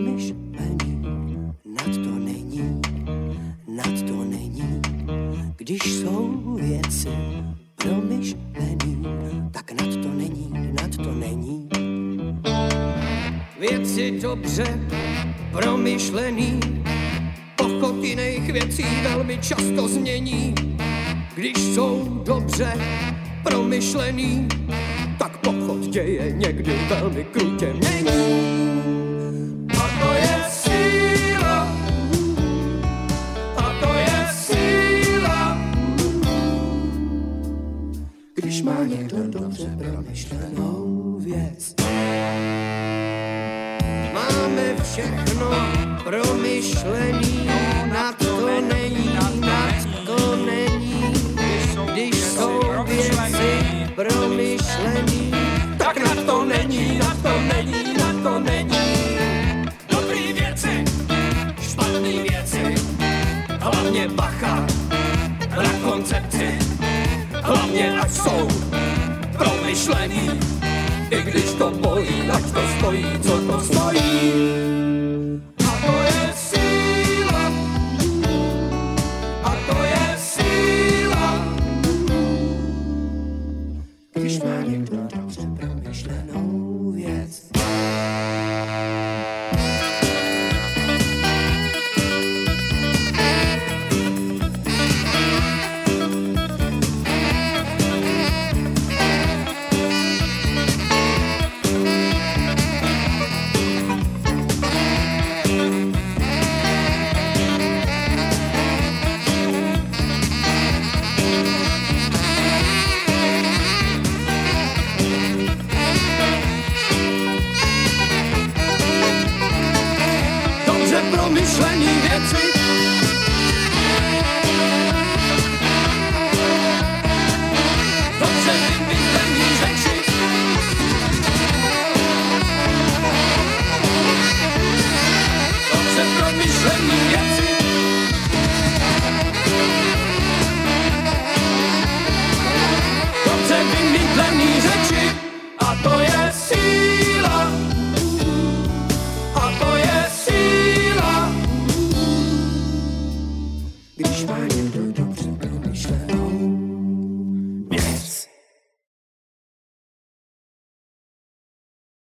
myš paní, nad to není, nad to není, když jsou věci promyšlený, tak nad to není, nad to není. Věci dobře promyšlený, pochod jiných věcí velmi často změní, když jsou dobře promyšlený, tak pochod děje někdy velmi krutě mění. Když má někdo dobře promyšlenou věc. Máme všechno promyšlený, nad to není, nad to není. Když jsou věci promyšlený, promyšlený, i když to bolí, ať to stojí, co Dobře promyšlený věci